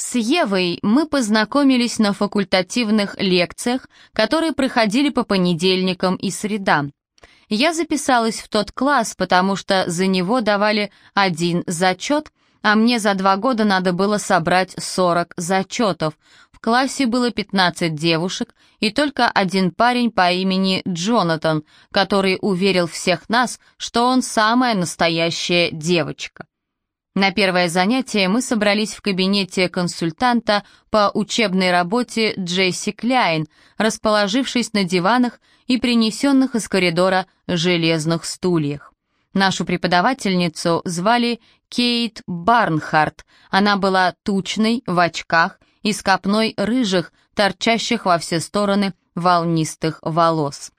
С Евой мы познакомились на факультативных лекциях, которые проходили по понедельникам и средам. Я записалась в тот класс, потому что за него давали один зачет, а мне за два года надо было собрать 40 зачетов. В классе было 15 девушек и только один парень по имени Джонатан, который уверил всех нас, что он самая настоящая девочка. На первое занятие мы собрались в кабинете консультанта по учебной работе Джесси Кляйн, расположившись на диванах и принесенных из коридора железных стульях. Нашу преподавательницу звали Кейт Барнхарт. Она была тучной, в очках и с копной рыжих, торчащих во все стороны волнистых волос.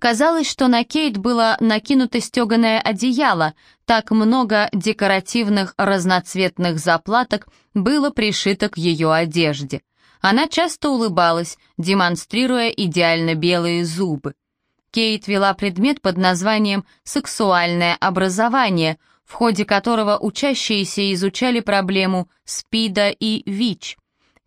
Казалось, что на Кейт было накинуто стеганое одеяло, так много декоративных разноцветных заплаток было пришито к ее одежде. Она часто улыбалась, демонстрируя идеально белые зубы. Кейт вела предмет под названием «Сексуальное образование», в ходе которого учащиеся изучали проблему СПИДа и ВИЧ.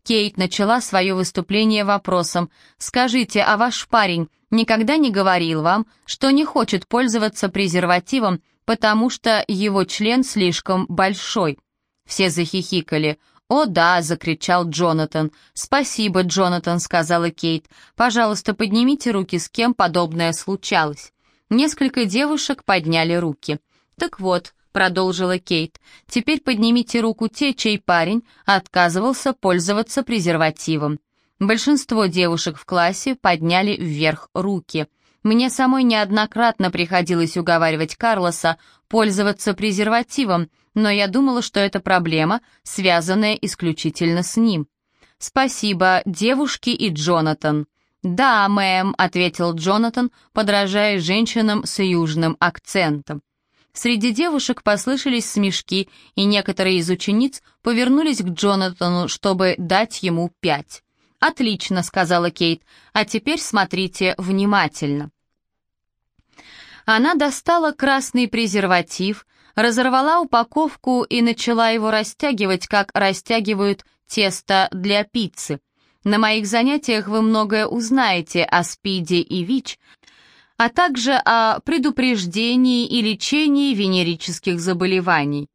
Кейт начала свое выступление вопросом «Скажите, а ваш парень никогда не говорил вам, что не хочет пользоваться презервативом, потому что его член слишком большой?» Все захихикали. «О да!» — закричал Джонатан. «Спасибо, Джонатан», — сказала Кейт. «Пожалуйста, поднимите руки, с кем подобное случалось». Несколько девушек подняли руки. «Так вот», продолжила Кейт. «Теперь поднимите руку те, чей парень отказывался пользоваться презервативом». Большинство девушек в классе подняли вверх руки. Мне самой неоднократно приходилось уговаривать Карлоса пользоваться презервативом, но я думала, что это проблема, связанная исключительно с ним. «Спасибо, девушки и Джонатан». «Да, мэм», — ответил Джонатан, подражая женщинам с южным акцентом. Среди девушек послышались смешки, и некоторые из учениц повернулись к Джонатану, чтобы дать ему пять. «Отлично», — сказала Кейт, — «а теперь смотрите внимательно». Она достала красный презерватив, разорвала упаковку и начала его растягивать, как растягивают тесто для пиццы. На моих занятиях вы многое узнаете о СПИДе и ВИЧ, а также о предупреждении и лечении венерических заболеваний.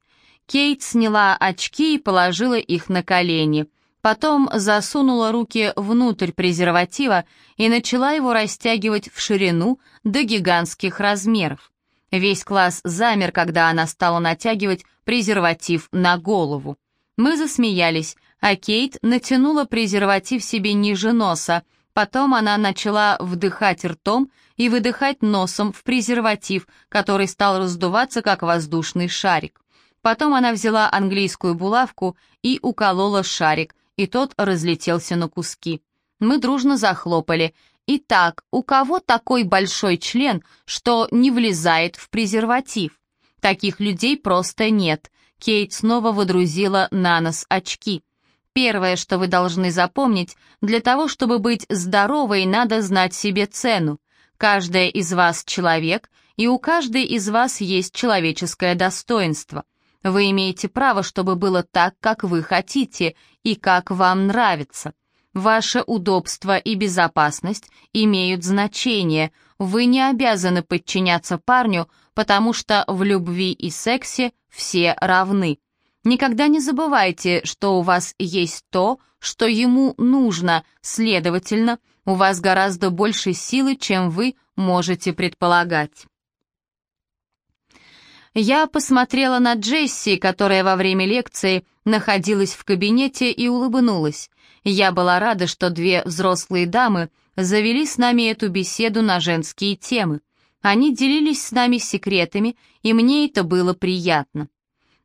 Кейт сняла очки и положила их на колени. Потом засунула руки внутрь презерватива и начала его растягивать в ширину до гигантских размеров. Весь класс замер, когда она стала натягивать презерватив на голову. Мы засмеялись, а Кейт натянула презерватив себе ниже носа, потом она начала вдыхать ртом и выдыхать носом в презерватив, который стал раздуваться, как воздушный шарик. Потом она взяла английскую булавку и уколола шарик, и тот разлетелся на куски. Мы дружно захлопали. Итак, у кого такой большой член, что не влезает в презерватив? Таких людей просто нет. Кейт снова водрузила на нос очки. Первое, что вы должны запомнить, для того, чтобы быть здоровой, надо знать себе цену. Каждая из вас человек, и у каждой из вас есть человеческое достоинство. Вы имеете право, чтобы было так, как вы хотите и как вам нравится. Ваше удобство и безопасность имеют значение. Вы не обязаны подчиняться парню, потому что в любви и сексе все равны. Никогда не забывайте, что у вас есть то, что ему нужно, следовательно, у вас гораздо больше силы, чем вы можете предполагать. Я посмотрела на Джесси, которая во время лекции находилась в кабинете и улыбнулась. Я была рада, что две взрослые дамы завели с нами эту беседу на женские темы. Они делились с нами секретами, и мне это было приятно.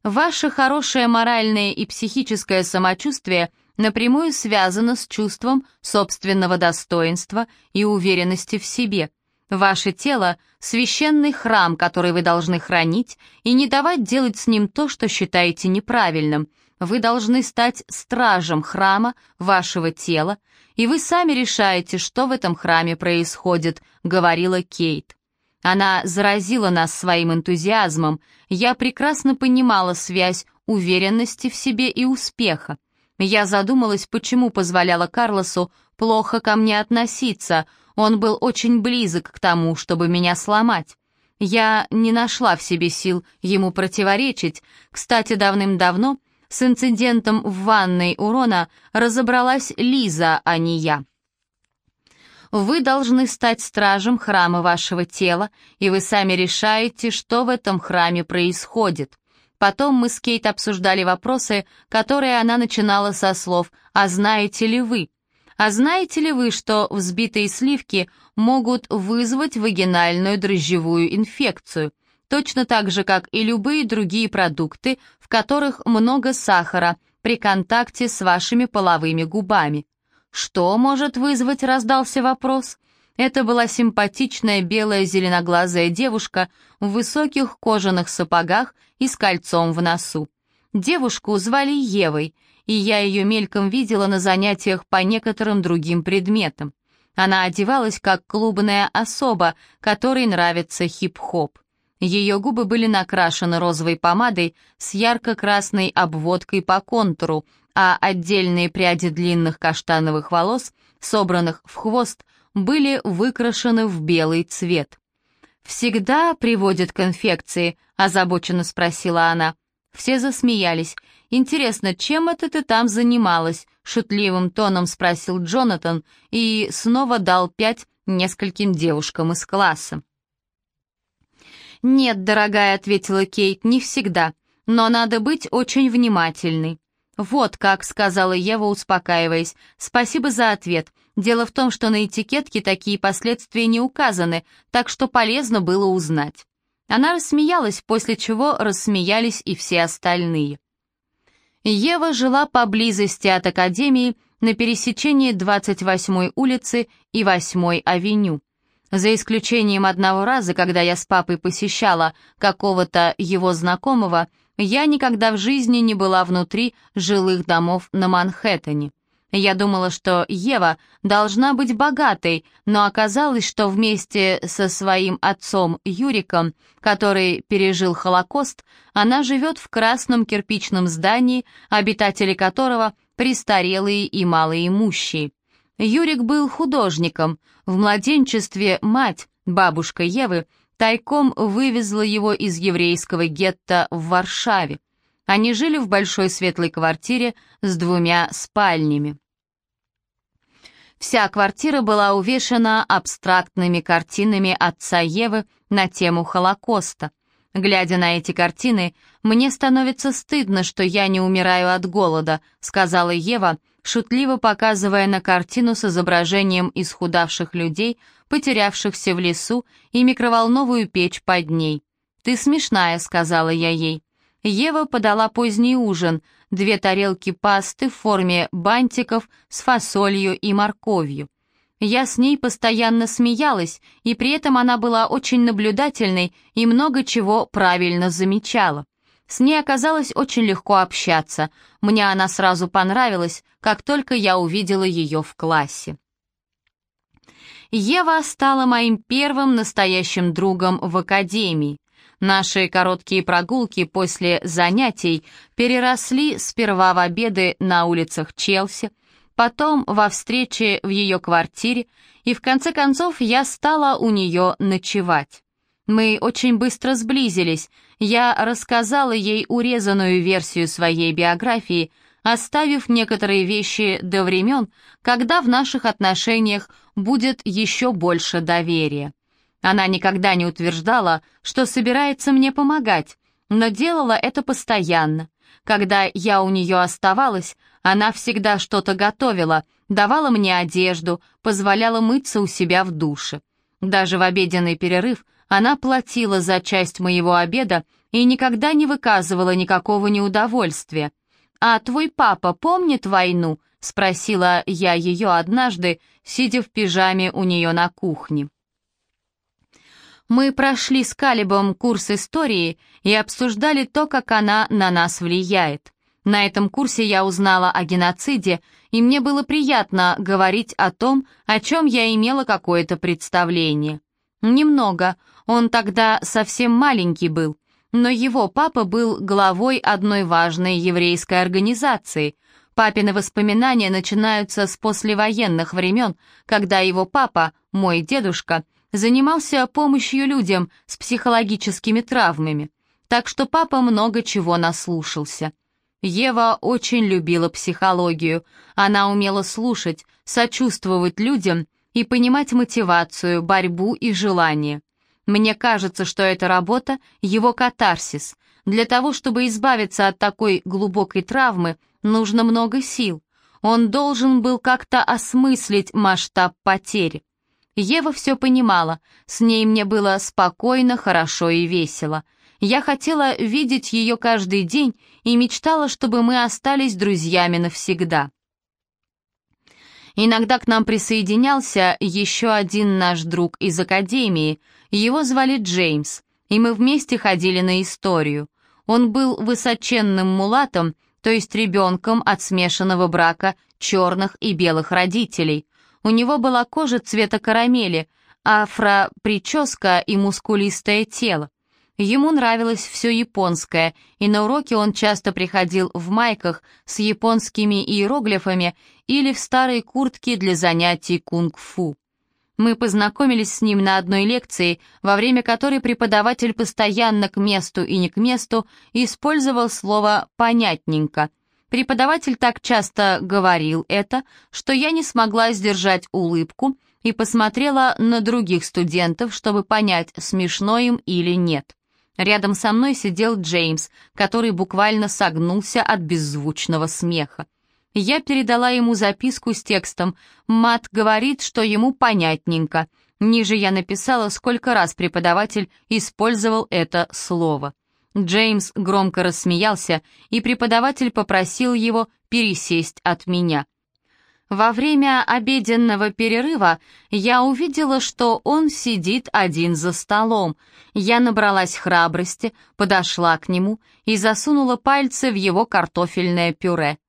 Ваше хорошее моральное и психическое самочувствие напрямую связано с чувством собственного достоинства и уверенности в себе. Ваше тело — священный храм, который вы должны хранить и не давать делать с ним то, что считаете неправильным. Вы должны стать стражем храма вашего тела, и вы сами решаете, что в этом храме происходит, говорила Кейт. Она заразила нас своим энтузиазмом. Я прекрасно понимала связь уверенности в себе и успеха. Я задумалась, почему позволяла Карлосу плохо ко мне относиться, он был очень близок к тому, чтобы меня сломать. Я не нашла в себе сил ему противоречить. Кстати, давным-давно с инцидентом в ванной урона разобралась Лиза, а не я. Вы должны стать стражем храма вашего тела, и вы сами решаете, что в этом храме происходит. Потом мы с Кейт обсуждали вопросы, которые она начинала со слов «А знаете ли вы?». А знаете ли вы, что взбитые сливки могут вызвать вагинальную дрожжевую инфекцию? Точно так же, как и любые другие продукты, в которых много сахара при контакте с вашими половыми губами. Что может вызвать, раздался вопрос. Это была симпатичная белая зеленоглазая девушка в высоких кожаных сапогах и с кольцом в носу. Девушку звали Евой, и я ее мельком видела на занятиях по некоторым другим предметам. Она одевалась как клубная особа, которой нравится хип-хоп. Ее губы были накрашены розовой помадой с ярко-красной обводкой по контуру, а отдельные пряди длинных каштановых волос, собранных в хвост, были выкрашены в белый цвет. «Всегда приводит к инфекции?» — озабоченно спросила она. Все засмеялись. «Интересно, чем это ты там занималась?» — шутливым тоном спросил Джонатан и снова дал пять нескольким девушкам из класса. «Нет, дорогая», — ответила Кейт, — «не всегда, но надо быть очень внимательной». «Вот как», — сказала Ева, успокаиваясь. «Спасибо за ответ. Дело в том, что на этикетке такие последствия не указаны, так что полезно было узнать». Она рассмеялась, после чего рассмеялись и все остальные. Ева жила поблизости от академии на пересечении 28-й улицы и 8-й авеню. За исключением одного раза, когда я с папой посещала какого-то его знакомого, я никогда в жизни не была внутри жилых домов на Манхэттене. Я думала, что Ева должна быть богатой, но оказалось, что вместе со своим отцом Юриком, который пережил Холокост, она живет в красном кирпичном здании, обитатели которого престарелые и малоимущие. Юрик был художником. В младенчестве мать, бабушка Евы, тайком вывезла его из еврейского гетто в Варшаве. Они жили в большой светлой квартире с двумя спальнями. Вся квартира была увешана абстрактными картинами отца Евы на тему Холокоста. Глядя на эти картины, мне становится стыдно, что я не умираю от голода, сказала Ева, шутливо показывая на картину с изображением исхудавших людей, потерявшихся в лесу, и микроволновую печь под ней. «Ты смешная», — сказала я ей. Ева подала поздний ужин, две тарелки пасты в форме бантиков с фасолью и морковью. Я с ней постоянно смеялась, и при этом она была очень наблюдательной и много чего правильно замечала. С ней оказалось очень легко общаться. Мне она сразу понравилась, как только я увидела ее в классе. Ева стала моим первым настоящим другом в академии. Наши короткие прогулки после занятий переросли сперва в обеды на улицах Челси, потом во встречи в ее квартире, и в конце концов я стала у нее ночевать. Мы очень быстро сблизились. Я рассказала ей урезанную версию своей биографии, оставив некоторые вещи до времен, когда в наших отношениях будет еще больше доверия. Она никогда не утверждала, что собирается мне помогать, но делала это постоянно. Когда я у нее оставалась, она всегда что-то готовила, давала мне одежду, позволяла мыться у себя в душе. Даже в обеденный перерыв она платила за часть моего обеда и никогда не выказывала никакого неудовольствия. «А твой папа помнит войну?» — спросила я ее однажды, сидя в пижаме у нее на кухне. Мы прошли с Калибом курс истории и обсуждали то, как она на нас влияет. На этом курсе я узнала о геноциде, и мне было приятно говорить о том, о чем я имела какое-то представление. Немного, он тогда совсем маленький был. но его папа был главой одной важной еврейской организации. Папины воспоминания начинаются с послевоенных времен, когда его папа, мой дедушка, занимался помощью людям с психологическими травмами. Так что папа много чего наслушался. Ева очень любила психологию. Она умела слушать, сочувствовать людям и понимать мотивацию, борьбу и желание. Мне кажется, что эта работа — его катарсис. Для того, чтобы избавиться от такой глубокой травмы, нужно много сил. Он должен был как-то осмыслить масштаб потери. Ева все понимала, с ней мне было спокойно, хорошо и весело. Я хотела видеть ее каждый день и мечтала, чтобы мы остались друзьями навсегда. Иногда к нам присоединялся еще один наш друг из академии. Его звали Джеймс, и мы вместе ходили на историю. Он был высоченным мулатом, то есть ребенком от смешанного брака черных и белых родителей. У него была кожа цвета карамели, афро-прическа и мускулистое тело. Ему нравилось все японское, и на уроки он часто приходил в майках с японскими иероглифами или в старой куртке для занятий кунг-фу. Мы познакомились с ним на одной лекции, во время которой преподаватель постоянно к месту и не к месту использовал слово «понятненько». Преподаватель так часто говорил это, что я не смогла сдержать улыбку и посмотрела на других студентов, чтобы понять, смешно им или нет. Рядом со мной сидел Джеймс, который буквально согнулся от беззвучного смеха. Я передала ему записку с текстом «Мат говорит, что ему понятненько». Ниже я написала, сколько раз преподаватель использовал это слово. Джеймс громко рассмеялся, и преподаватель попросил его пересесть от меня. Во время обеденного перерыва я увидела, что он сидит один за столом. Я набралась храбрости, подошла к нему и засунула пальцы в его картофельное пюре.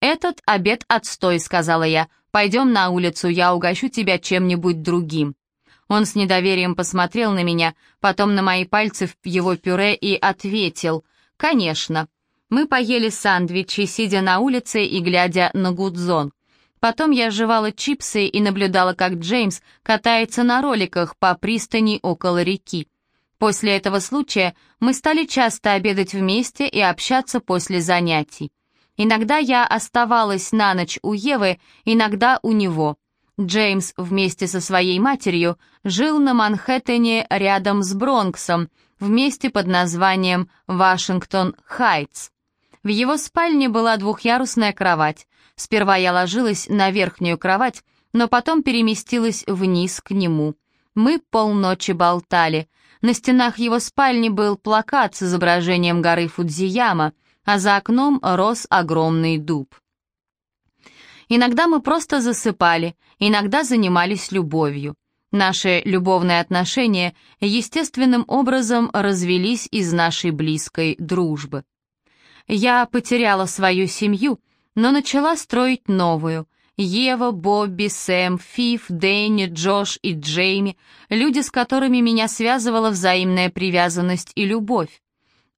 «Этот обед отстой», — сказала я. «Пойдем на улицу, я угощу тебя чем-нибудь другим». Он с недоверием посмотрел на меня, потом на мои пальцы в его пюре и ответил «Конечно». Мы поели сэндвичи, сидя на улице и глядя на Гудзон. Потом я жевала чипсы и наблюдала, как Джеймс катается на роликах по пристани около реки. После этого случая мы стали часто обедать вместе и общаться после занятий. Иногда я оставалась на ночь у Евы, иногда у него. Джеймс вместе со своей матерью жил на Манхэттене рядом с Бронксом, вместе под названием Вашингтон-Хайтс. В его спальне была двухъярусная кровать. Сперва я ложилась на верхнюю кровать, но потом переместилась вниз к нему. Мы полночи болтали. На стенах его спальни был плакат с изображением горы Фудзияма, а за окном рос огромный дуб. Иногда мы просто засыпали, иногда занимались любовью. Наши любовные отношения естественным образом развелись из нашей близкой дружбы. Я потеряла свою семью, но начала строить новую. Ева, Бобби, Сэм, Фиф, Дэнни, Джош и Джейми, люди, с которыми меня связывала взаимная привязанность и любовь.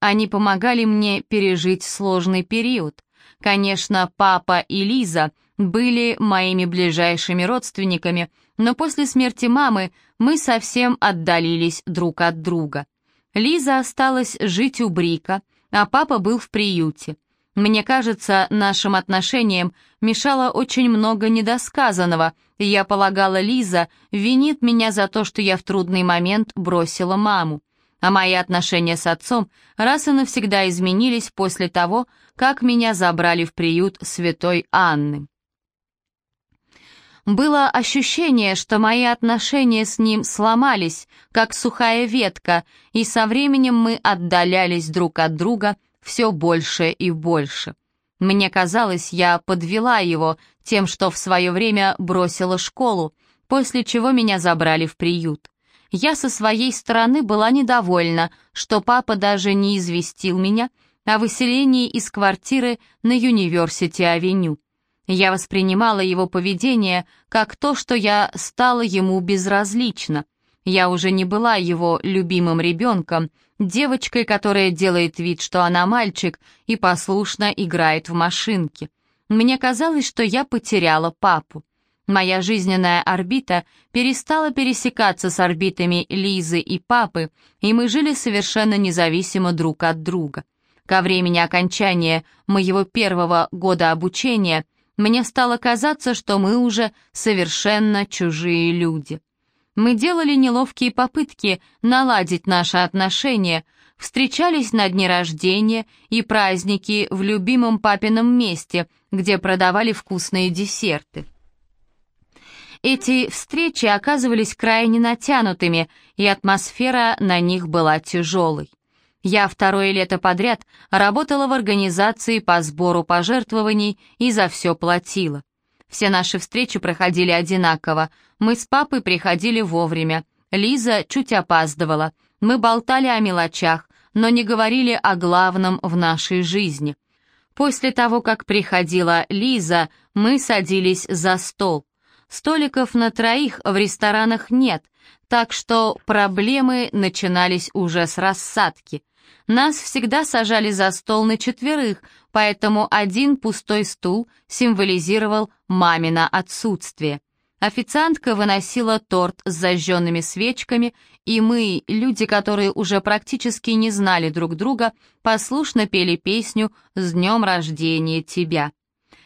Они помогали мне пережить сложный период. Конечно, папа и Лиза были моими ближайшими родственниками, но после смерти мамы мы совсем отдалились друг от друга. Лиза осталась жить у Брика, а папа был в приюте. Мне кажется, нашим отношениям мешало очень много недосказанного, я полагала, Лиза винит меня за то, что я в трудный момент бросила маму. А мои отношения с отцом раз и навсегда изменились после того, как меня забрали в приют святой Анны. Было ощущение, что мои отношения с ним сломались, как сухая ветка, и со временем мы отдалялись друг от друга все больше и больше. Мне казалось, я подвела его тем, что в свое время бросила школу, после чего меня забрали в приют. Я со своей стороны была недовольна, что папа даже не известил меня о выселении из квартиры на Юниверсити-авеню. Я воспринимала его поведение как то, что я стала ему безразлична. Я уже не была его любимым ребенком, девочкой, которая делает вид, что она мальчик, и послушно играет в машинки. Мне казалось, что я потеряла папу. Моя жизненная орбита перестала пересекаться с орбитами Лизы и папы, и мы жили совершенно независимо друг от друга. Ко времени окончания моего первого года обучения мне стало казаться, что мы уже совершенно чужие люди. Мы делали неловкие попытки наладить наши отношения, встречались на дни рождения и праздники в любимом папином месте, где продавали вкусные десерты. Эти встречи оказывались крайне натянутыми, и атмосфера на них была тяжелой. Я второе лето подряд работала в организации по сбору пожертвований и за все платила. Все наши встречи проходили одинаково. Мы с папой приходили вовремя. Лиза чуть опаздывала. Мы болтали о мелочах, но не говорили о главном в нашей жизни. После того, как приходила Лиза, мы садились за стол. Столиков на троих в ресторанах нет, так что проблемы начинались уже с рассадки. Нас всегда сажали за стол на четверых, поэтому один пустой стул символизировал мамино отсутствие. Официантка выносила торт с зажженными свечками, и мы, люди, которые уже практически не знали друг друга, послушно пели песню «С днем рождения тебя».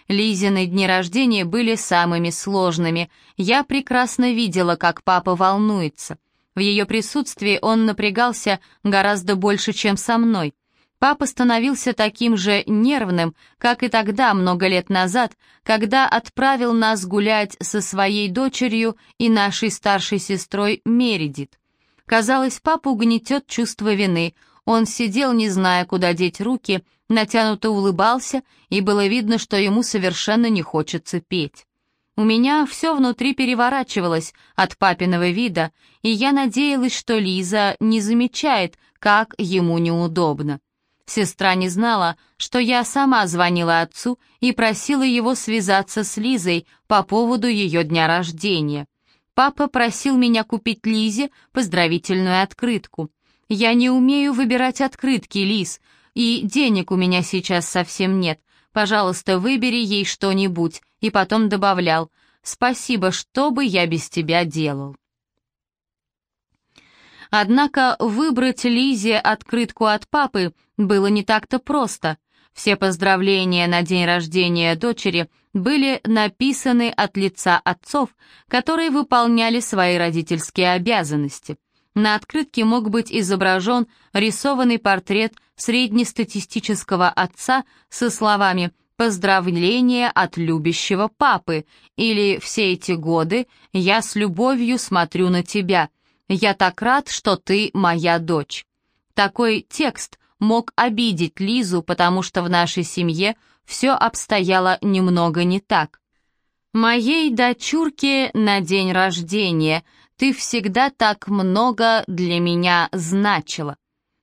Лизины дни рождения были самыми сложными. Я прекрасно видела, как папа волнуется. В ее присутствии он напрягался гораздо больше, чем со мной. Папа становился таким же нервным, как и тогда, много лет назад, когда отправил нас гулять со своей дочерью и нашей старшей сестрой Мередит. Казалось, папу угнетет чувство вины. Он сидел, не зная, куда деть руки, натянуто улыбался, и было видно, что ему совершенно не хочется петь. У меня все внутри переворачивалось от папиного вида, и я надеялась, что Лиза не замечает, как ему неудобно. Сестра не знала, что я сама звонила отцу и просила его связаться с Лизой по поводу ее дня рождения. Папа просил меня купить Лизе поздравительную открытку. «Я не умею выбирать открытки, Лиз, и денег у меня сейчас совсем нет. Пожалуйста, выбери ей что-нибудь», и потом добавлял «Спасибо, что бы я без тебя делал». Однако выбрать Лизе открытку от папы было не так-то просто. Все поздравления на день рождения дочери были написаны от лица отцов, которые выполняли свои родительские обязанности. На открытке мог быть изображен рисованный портрет среднестатистического отца со словами «Поздравление от любящего папы» или «Все эти годы я с любовью смотрю на тебя. Я так рад, что ты моя дочь». Такой текст мог обидеть Лизу, потому что в нашей семье все обстояло немного не так. «Моей дочурке на день рождения ты всегда так много для меня значила».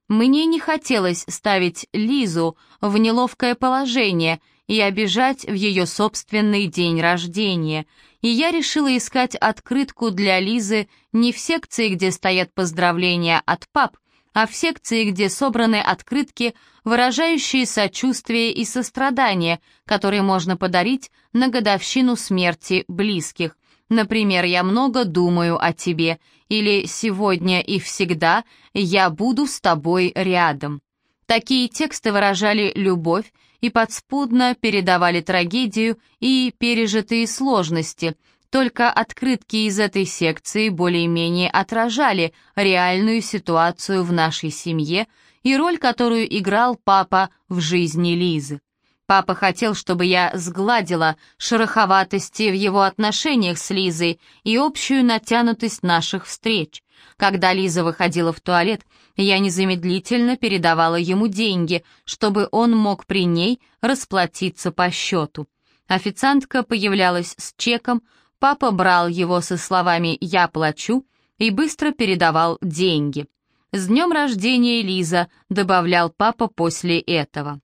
Мне не хотелось ставить Лизу в неловкое положение и обижать в ее собственный день рождения, и я решила искать открытку для Лизы не в секции, где стоят поздравления от пап, а в секции, где собраны открытки, выражающие сочувствие и сострадание, которые можно подарить на годовщину смерти близких. Например, «Я много думаю о тебе» или «Сегодня и всегда я буду с тобой рядом». Такие тексты выражали любовь и подспудно передавали трагедию и пережитые сложности – только открытки из этой секции более-менее отражали реальную ситуацию в нашей семье и роль, которую играл папа в жизни Лизы. Папа хотел, чтобы я сгладила шероховатости в его отношениях с Лизой и общую натянутость наших встреч. Когда Лиза выходила в туалет, я незамедлительно передавала ему деньги, чтобы он мог при ней расплатиться по счету. Официантка появлялась с чеком, Папа брал его со словами «я плачу» и быстро передавал деньги. «С днем рождения, Лиза», — добавлял папа после этого.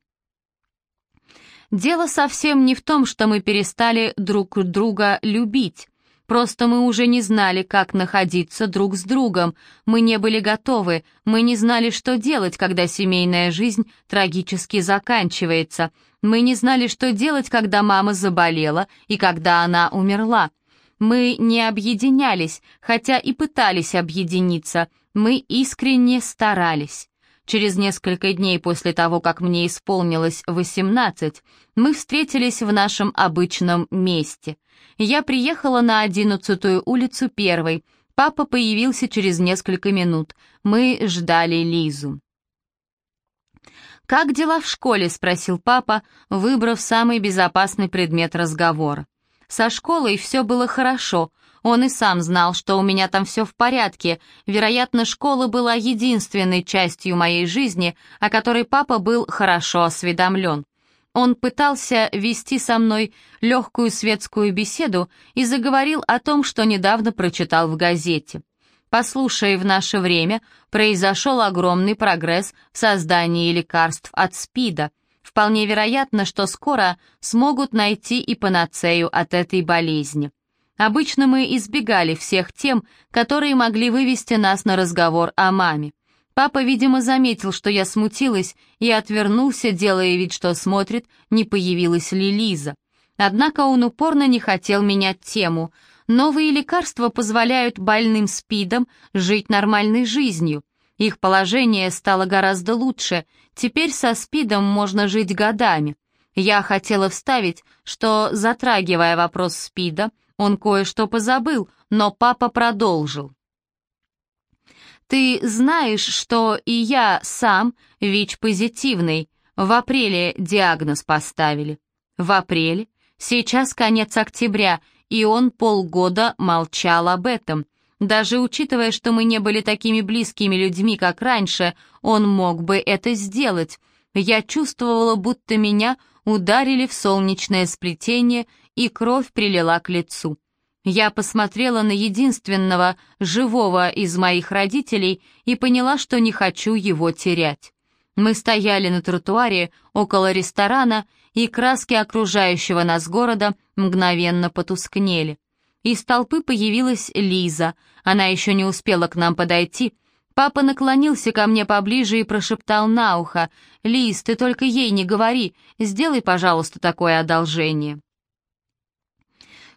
Дело совсем не в том, что мы перестали друг друга любить. Просто мы уже не знали, как находиться друг с другом. Мы не были готовы, мы не знали, что делать, когда семейная жизнь трагически заканчивается. Мы не знали, что делать, когда мама заболела и когда она умерла. Мы не объединялись, хотя и пытались объединиться. Мы искренне старались. Через несколько дней после того, как мне исполнилось 18, мы встретились в нашем обычном месте. Я приехала на 11-ю улицу первой. Папа появился через несколько минут. Мы ждали Лизу. «Как дела в школе?» — спросил папа, выбрав самый безопасный предмет разговора. «Со школой все было хорошо, он и сам знал, что у меня там все в порядке. Вероятно, школа была единственной частью моей жизни, о которой папа был хорошо осведомлен. Он пытался вести со мной легкую светскую беседу и заговорил о том, что недавно прочитал в газете. Послушай, в наше время произошел огромный прогресс в создании лекарств от СПИДа. Вполне вероятно, что скоро смогут найти и панацею от этой болезни. Обычно мы избегали всех тем, которые могли вывести нас на разговор о маме. Папа, видимо, заметил, что я смутилась, и отвернулся, делая вид, что смотрит, не появилась ли Лиза. Однако он упорно не хотел менять тему. Новые лекарства позволяют больным СПИДом жить нормальной жизнью. Их положение стало гораздо лучше, теперь со СПИДом можно жить годами. Я хотела вставить, что, затрагивая вопрос СПИДа, он кое-что позабыл, но папа продолжил. «Ты знаешь, что и я сам ВИЧ-позитивный. В апреле диагноз поставили». «В апреле? Сейчас конец октября, и он полгода молчал об этом. Даже учитывая, что мы не были такими близкими людьми, как раньше, он мог бы это сделать. Я чувствовала, будто меня ударили в солнечное сплетение и кровь прилила к лицу. Я посмотрела на единственного живого из моих родителей и поняла, что не хочу его терять. Мы стояли на тротуаре около ресторана, и краски окружающего нас города мгновенно потускнели. Из толпы появилась Лиза. Она еще не успела к нам подойти. Папа наклонился ко мне поближе и прошептал на ухо, «Лиз, ты только ей не говори, сделай, пожалуйста, такое одолжение».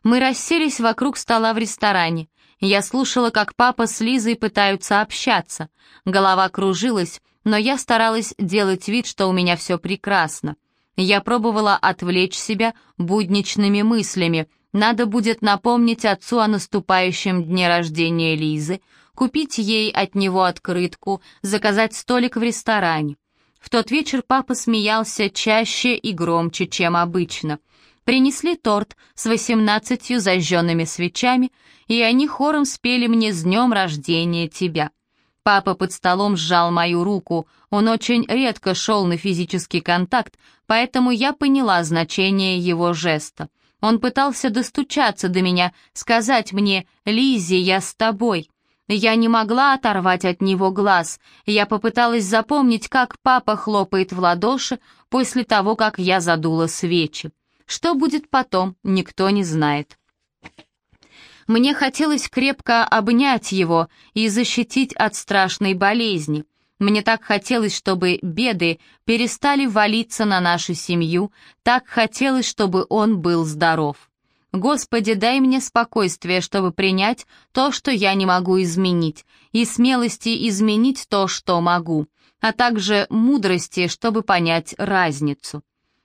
Мы расселись вокруг стола в ресторане. Я слушала, как папа с Лизой пытаются общаться. Голова кружилась, но я старалась делать вид, что у меня все прекрасно. Я пробовала отвлечь себя будничными мыслями. Надо будет напомнить отцу о наступающем дне рождения Лизы, купить ей от него открытку, заказать столик в ресторане. В тот вечер папа смеялся чаще и громче, чем обычно — Принесли торт с восемнадцатью зажженными свечами, и они хором спели мне «С днем рождения тебя». Папа под столом сжал мою руку, он очень редко шел на физический контакт, поэтому я поняла значение его жеста. Он пытался достучаться до меня, сказать мне «Лиззи, я с тобой». Я не могла оторвать от него глаз. Я попыталась запомнить, как папа хлопает в ладоши после того, как я задула свечи. Что будет потом, никто не знает. Мне хотелось крепко обнять его и защитить от страшной болезни. Мне так хотелось, чтобы беды перестали валиться на нашу семью, так хотелось, чтобы он был здоров. Господи, дай мне спокойствие, чтобы принять то, что я не могу изменить, и смелости изменить то, что могу, а также мудрости, чтобы понять разницу.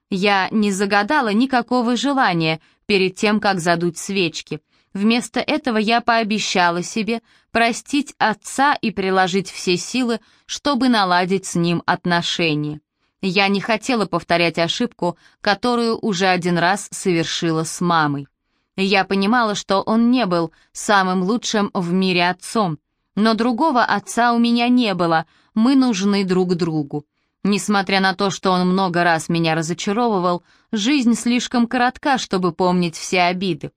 Я не загадала никакого желания перед тем, как задуть свечки. Вместо этого я пообещала себе простить отца и приложить все силы, чтобы наладить с ним отношения. Я не хотела повторять ошибку, которую уже один раз совершила с мамой. Я понимала, что он не был самым лучшим в мире отцом, но другого отца у меня не было, мы нужны друг другу. Несмотря на то, что он много раз меня разочаровывал, жизнь слишком коротка, чтобы помнить все обиды.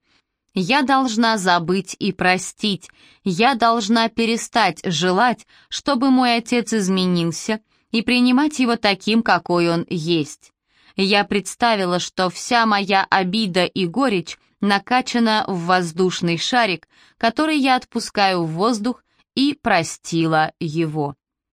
Я должна забыть и простить. Я должна перестать желать, чтобы мой отец изменился, и принимать его таким, какой он есть. Я представила, что вся моя обида и горечь накачана в воздушный шарик, который я отпускаю в воздух, и простила его.